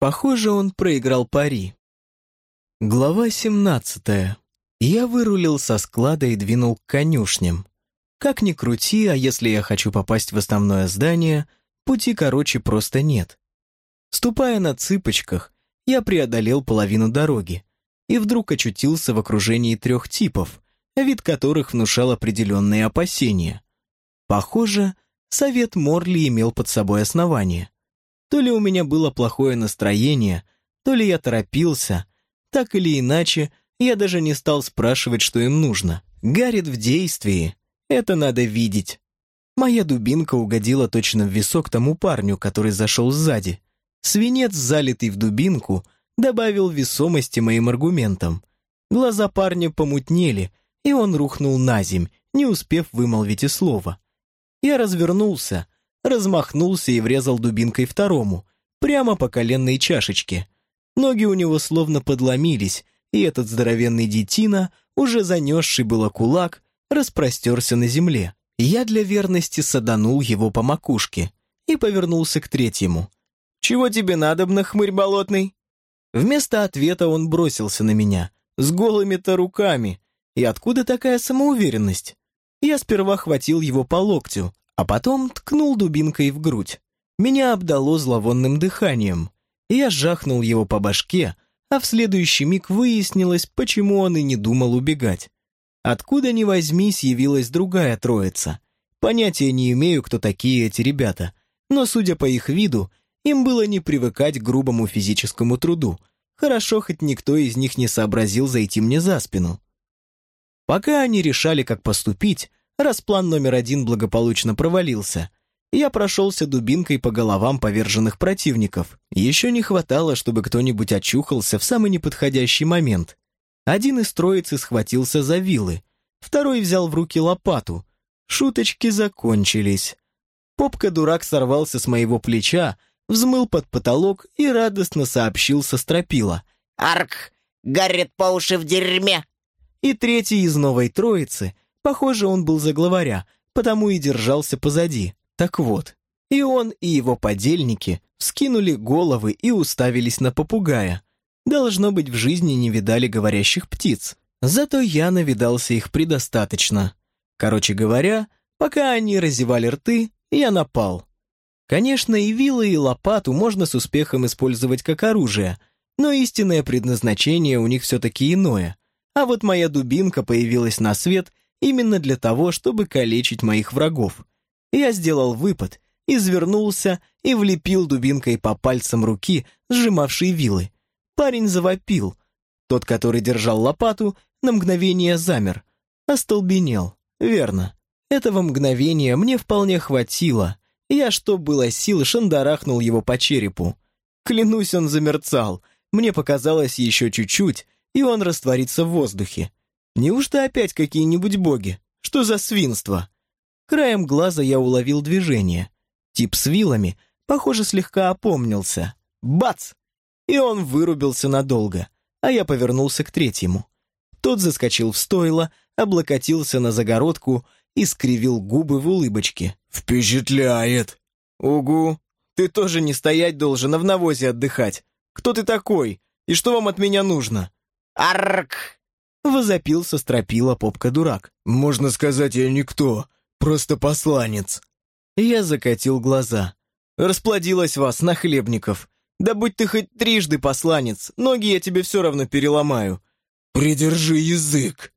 Похоже, он проиграл пари. Глава 17. Я вырулил со склада и двинул к конюшням. Как ни крути, а если я хочу попасть в основное здание, пути короче просто нет. Ступая на цыпочках, я преодолел половину дороги и вдруг очутился в окружении трех типов, вид которых внушал определенные опасения. Похоже, совет Морли имел под собой основание. То ли у меня было плохое настроение, то ли я торопился, так или иначе, я даже не стал спрашивать, что им нужно. Гарит в действии. Это надо видеть. Моя дубинка угодила точно в висок тому парню, который зашел сзади. Свинец, залитый в дубинку, добавил весомости моим аргументам. Глаза парня помутнели, и он рухнул на земь, не успев вымолвить и слова. Я развернулся, размахнулся и врезал дубинкой второму, прямо по коленной чашечке. Ноги у него словно подломились, и этот здоровенный детина, уже занесший было кулак, распростерся на земле. Я для верности саданул его по макушке и повернулся к третьему. «Чего тебе надобно, хмырь болотный?» Вместо ответа он бросился на меня, с голыми-то руками. И откуда такая самоуверенность? Я сперва хватил его по локтю, а потом ткнул дубинкой в грудь. Меня обдало зловонным дыханием. Я жахнул его по башке, а в следующий миг выяснилось, почему он и не думал убегать. Откуда ни возьмись, явилась другая троица. Понятия не имею, кто такие эти ребята, но, судя по их виду, им было не привыкать к грубому физическому труду. Хорошо, хоть никто из них не сообразил зайти мне за спину. Пока они решали, как поступить, раз план номер один благополучно провалился, я прошелся дубинкой по головам поверженных противников. Еще не хватало, чтобы кто-нибудь очухался в самый неподходящий момент. Один из троицы схватился за вилы, второй взял в руки лопату. Шуточки закончились. Попка-дурак сорвался с моего плеча, взмыл под потолок и радостно сообщил со стропила. «Арк! Горит по уши в дерьме!» И третий из новой троицы, похоже, он был за главаря, потому и держался позади. Так вот, и он, и его подельники вскинули головы и уставились на попугая. Должно быть, в жизни не видали говорящих птиц. Зато я навидался их предостаточно. Короче говоря, пока они разевали рты, я напал. Конечно, и вилы, и лопату можно с успехом использовать как оружие, но истинное предназначение у них все-таки иное. А вот моя дубинка появилась на свет именно для того, чтобы калечить моих врагов. Я сделал выпад, извернулся и влепил дубинкой по пальцам руки, сжимавшей вилы. Парень завопил. Тот, который держал лопату, на мгновение замер. Остолбенел. Верно. Этого мгновения мне вполне хватило. Я, что было сил, шандарахнул его по черепу. Клянусь, он замерцал. Мне показалось еще чуть-чуть, и он растворится в воздухе. Неужто опять какие-нибудь боги? Что за свинство? Краем глаза я уловил движение. Тип с вилами, похоже, слегка опомнился. Бац! И он вырубился надолго, а я повернулся к третьему. Тот заскочил в стойло, облокотился на загородку и скривил губы в улыбочке. «Впечатляет!» «Угу! Ты тоже не стоять должен, а в навозе отдыхать. Кто ты такой? И что вам от меня нужно?» «Арк!» Возопился стропила попка-дурак. «Можно сказать, я никто, просто посланец». Я закатил глаза. «Расплодилась вас, нахлебников. Да будь ты хоть трижды посланец, ноги я тебе все равно переломаю». «Придержи язык!»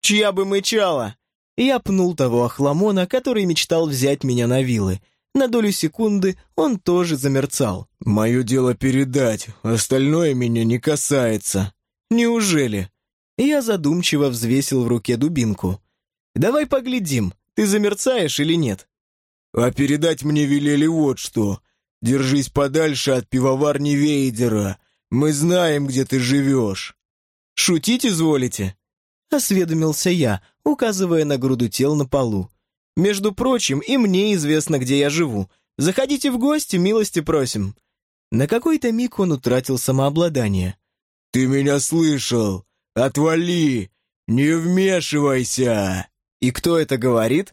«Чья бы мычала!» Я пнул того охламона, который мечтал взять меня на вилы. На долю секунды он тоже замерцал. «Мое дело передать, остальное меня не касается». «Неужели?» Я задумчиво взвесил в руке дубинку. «Давай поглядим, ты замерцаешь или нет?» «А передать мне велели вот что. Держись подальше от пивоварни Вейдера. Мы знаем, где ты живешь». «Шутить изволите?» Осведомился я, указывая на груду тел на полу. «Между прочим, и мне известно, где я живу. Заходите в гости, милости просим». На какой-то миг он утратил самообладание. «Ты меня слышал? Отвали! Не вмешивайся!» «И кто это говорит?»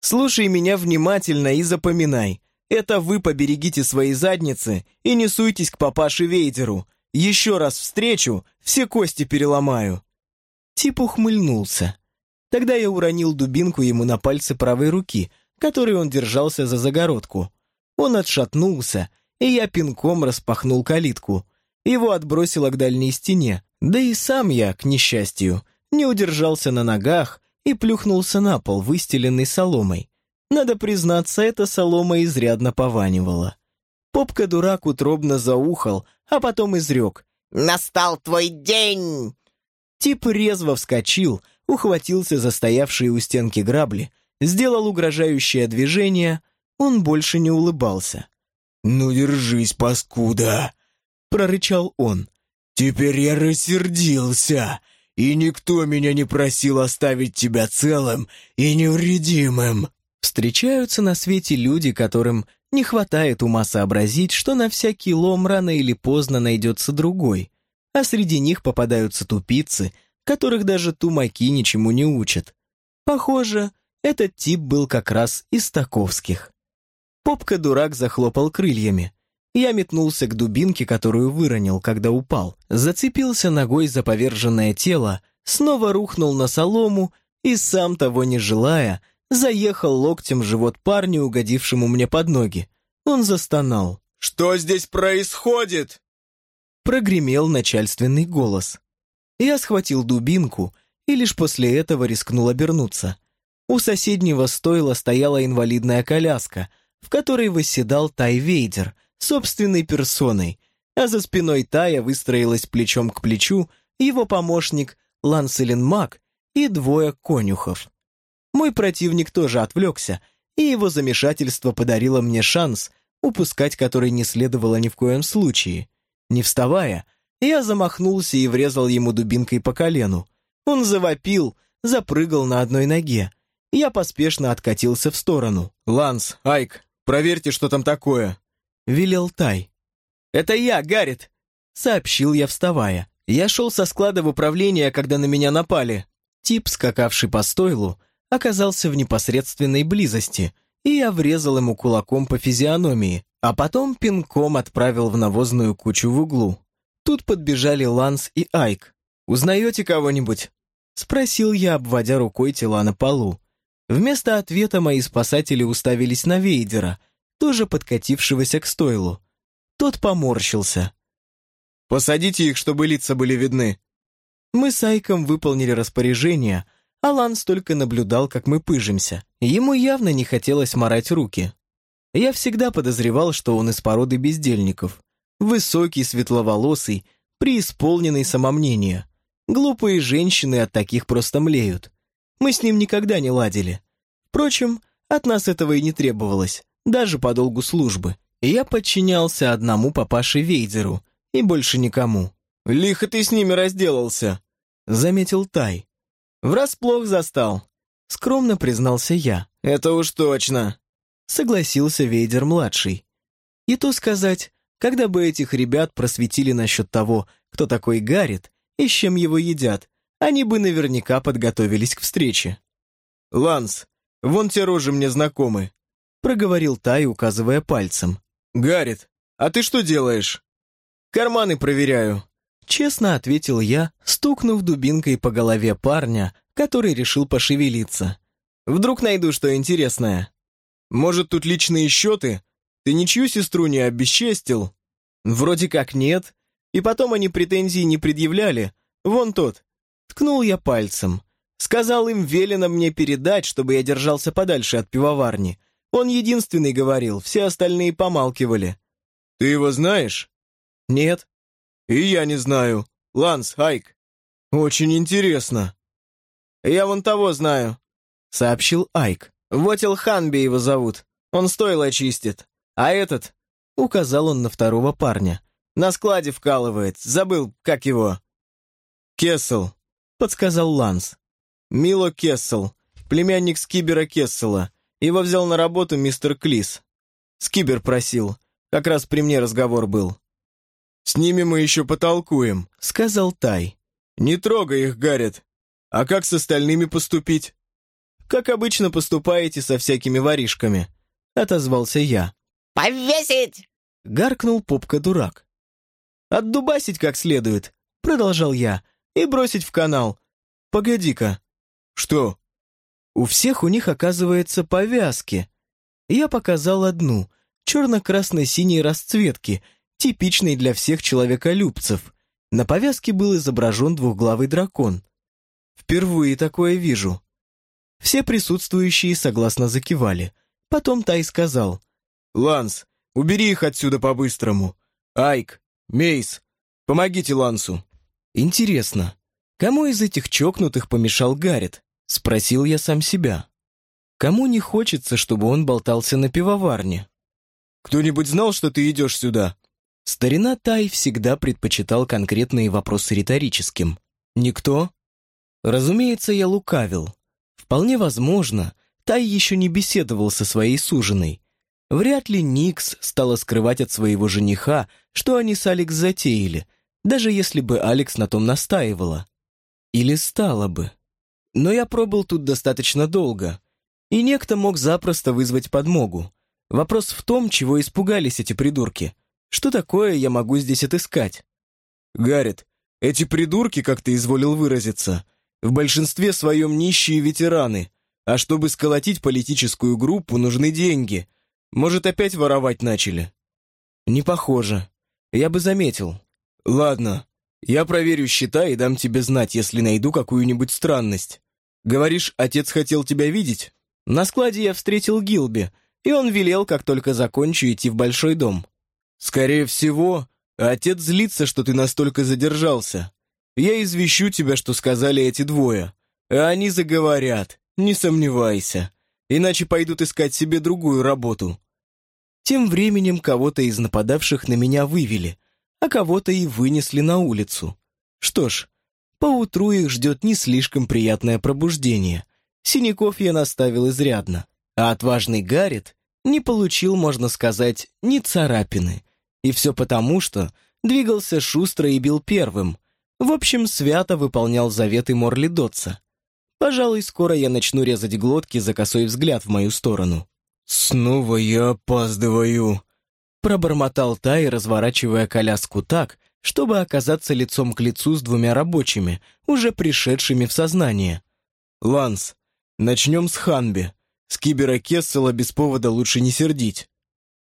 «Слушай меня внимательно и запоминай. Это вы поберегите свои задницы и не суйтесь к папаше Вейдеру. Еще раз встречу, все кости переломаю». Тип ухмыльнулся. Тогда я уронил дубинку ему на пальцы правой руки, которой он держался за загородку. Он отшатнулся, и я пинком распахнул калитку. Его отбросило к дальней стене, да и сам я, к несчастью, не удержался на ногах и плюхнулся на пол, выстеленный соломой. Надо признаться, эта солома изрядно пованивала. Попка-дурак утробно заухал, а потом изрек. «Настал твой день!» Тип резво вскочил, ухватился за стоявшие у стенки грабли, сделал угрожающее движение, он больше не улыбался. «Ну, держись, паскуда!» — прорычал он. «Теперь я рассердился, и никто меня не просил оставить тебя целым и невредимым!» Встречаются на свете люди, которым не хватает ума сообразить, что на всякий лом рано или поздно найдется другой, а среди них попадаются тупицы, которых даже тумаки ничему не учат. Похоже, этот тип был как раз из таковских. Попка-дурак захлопал крыльями. Я метнулся к дубинке, которую выронил, когда упал, зацепился ногой за поверженное тело, снова рухнул на солому и, сам того не желая, заехал локтем в живот парню, угодившему мне под ноги. Он застонал. «Что здесь происходит?» Прогремел начальственный голос. Я схватил дубинку и лишь после этого рискнул обернуться. У соседнего стойла стояла инвалидная коляска, в которой восседал Тай Вейдер, собственной персоной, а за спиной Тая выстроилась плечом к плечу его помощник Ланселин Мак и двое конюхов. Мой противник тоже отвлекся, и его замешательство подарило мне шанс, упускать который не следовало ни в коем случае. Не вставая, я замахнулся и врезал ему дубинкой по колену. Он завопил, запрыгал на одной ноге. Я поспешно откатился в сторону. «Ланс, Айк, проверьте, что там такое», — велел Тай. «Это я, Гаррит», — сообщил я, вставая. Я шел со склада в управление, когда на меня напали. Тип, скакавший по стойлу, оказался в непосредственной близости, и я врезал ему кулаком по физиономии, а потом пинком отправил в навозную кучу в углу. Тут подбежали Ланс и Айк. «Узнаете кого-нибудь?» Спросил я, обводя рукой тела на полу. Вместо ответа мои спасатели уставились на Вейдера, тоже подкатившегося к стойлу. Тот поморщился. «Посадите их, чтобы лица были видны». Мы с Айком выполнили распоряжение — Аланс только наблюдал, как мы пыжимся. Ему явно не хотелось морать руки. Я всегда подозревал, что он из породы бездельников. Высокий, светловолосый, преисполненный самомнения. Глупые женщины от таких просто млеют. Мы с ним никогда не ладили. Впрочем, от нас этого и не требовалось, даже по долгу службы. Я подчинялся одному папаше Вейдеру и больше никому. «Лихо ты с ними разделался», — заметил Тай. «Врасплох застал», — скромно признался я. «Это уж точно», — согласился Вейдер-младший. И то сказать, когда бы этих ребят просветили насчет того, кто такой Гаррит и с чем его едят, они бы наверняка подготовились к встрече. «Ланс, вон те рожи мне знакомы», — проговорил Тай, указывая пальцем. «Гаррит, а ты что делаешь?» «Карманы проверяю», Честно ответил я, стукнув дубинкой по голове парня, который решил пошевелиться. Вдруг найду что интересное. Может, тут личные счеты? Ты ничью сестру не обесчестил? Вроде как нет. И потом они претензий не предъявляли. Вон тот. Ткнул я пальцем. Сказал им велено мне передать, чтобы я держался подальше от пивоварни. Он единственный говорил, все остальные помалкивали. «Ты его знаешь?» «Нет». «И я не знаю. Ланс, Хайк. Очень интересно». «Я вон того знаю», — сообщил Айк. «Вотил Ханби его зовут. Он стойло чистит. А этот...» — указал он на второго парня. «На складе вкалывает. Забыл, как его». «Кессел», — подсказал Ланс. «Мило Кессел, племянник Скибера Кессела. Его взял на работу мистер Клис. Скибер просил. Как раз при мне разговор был. «С ними мы еще потолкуем», — сказал Тай. «Не трогай их, Гаррет. А как с остальными поступить?» «Как обычно поступаете со всякими воришками», — отозвался я. Повесить!» — гаркнул попка-дурак. «Отдубасить как следует», — продолжал я, — «и бросить в канал. Погоди-ка». «Что?» «У всех у них, оказывается, повязки». Я показал одну, черно-красно-синей расцветки, типичной для всех человеколюбцев. На повязке был изображен двухглавый дракон. Впервые такое вижу. Все присутствующие согласно закивали. Потом Тай сказал. «Ланс, убери их отсюда по-быстрому. Айк, Мейс, помогите Лансу». «Интересно, кому из этих чокнутых помешал Гаррет?» Спросил я сам себя. Кому не хочется, чтобы он болтался на пивоварне? «Кто-нибудь знал, что ты идешь сюда?» Старина Тай всегда предпочитал конкретные вопросы риторическим. «Никто?» Разумеется, я лукавил. Вполне возможно, Тай еще не беседовал со своей суженой. Вряд ли Никс стала скрывать от своего жениха, что они с Алекс затеяли, даже если бы Алекс на том настаивала. Или стала бы. Но я пробыл тут достаточно долго, и некто мог запросто вызвать подмогу. Вопрос в том, чего испугались эти придурки. Что такое я могу здесь отыскать? Гаррет, эти придурки, как ты изволил выразиться, в большинстве своем нищие ветераны, а чтобы сколотить политическую группу, нужны деньги. Может, опять воровать начали? Не похоже. Я бы заметил. Ладно, я проверю счета и дам тебе знать, если найду какую-нибудь странность. Говоришь, отец хотел тебя видеть? На складе я встретил Гилби, и он велел, как только закончу, идти в большой дом. Скорее всего, отец злится, что ты настолько задержался. Я извещу тебя, что сказали эти двое. А они заговорят, не сомневайся. Иначе пойдут искать себе другую работу. Тем временем кого-то из нападавших на меня вывели, а кого-то и вынесли на улицу. Что ж, поутру их ждет не слишком приятное пробуждение. Синяков я наставил изрядно, а отважный Гаррет не получил, можно сказать, ни царапины. И все потому, что двигался шустро и бил первым. В общем, свято выполнял заветы Морли Дотса. Пожалуй, скоро я начну резать глотки за косой взгляд в мою сторону. «Снова я опаздываю», — пробормотал Тай, разворачивая коляску так, чтобы оказаться лицом к лицу с двумя рабочими, уже пришедшими в сознание. «Ланс, начнем с Ханби. С Кибера Кессела без повода лучше не сердить».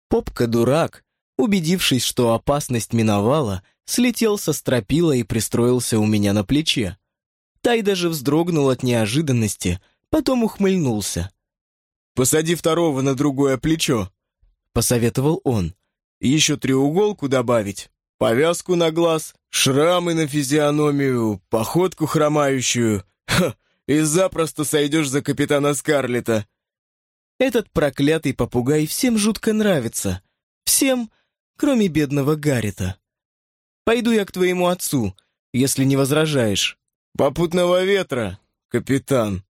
Попка-дурак, убедившись, что опасность миновала, слетел со стропила и пристроился у меня на плече. Тай даже вздрогнул от неожиданности, потом ухмыльнулся. «Посади второго на другое плечо», — посоветовал он. «Еще треуголку добавить, повязку на глаз, шрамы на физиономию, походку хромающую. Ха, и запросто сойдешь за капитана Скарлета. Этот проклятый попугай всем жутко нравится. Всем, кроме бедного Гаррита. Пойду я к твоему отцу, если не возражаешь. Попутного ветра, капитан.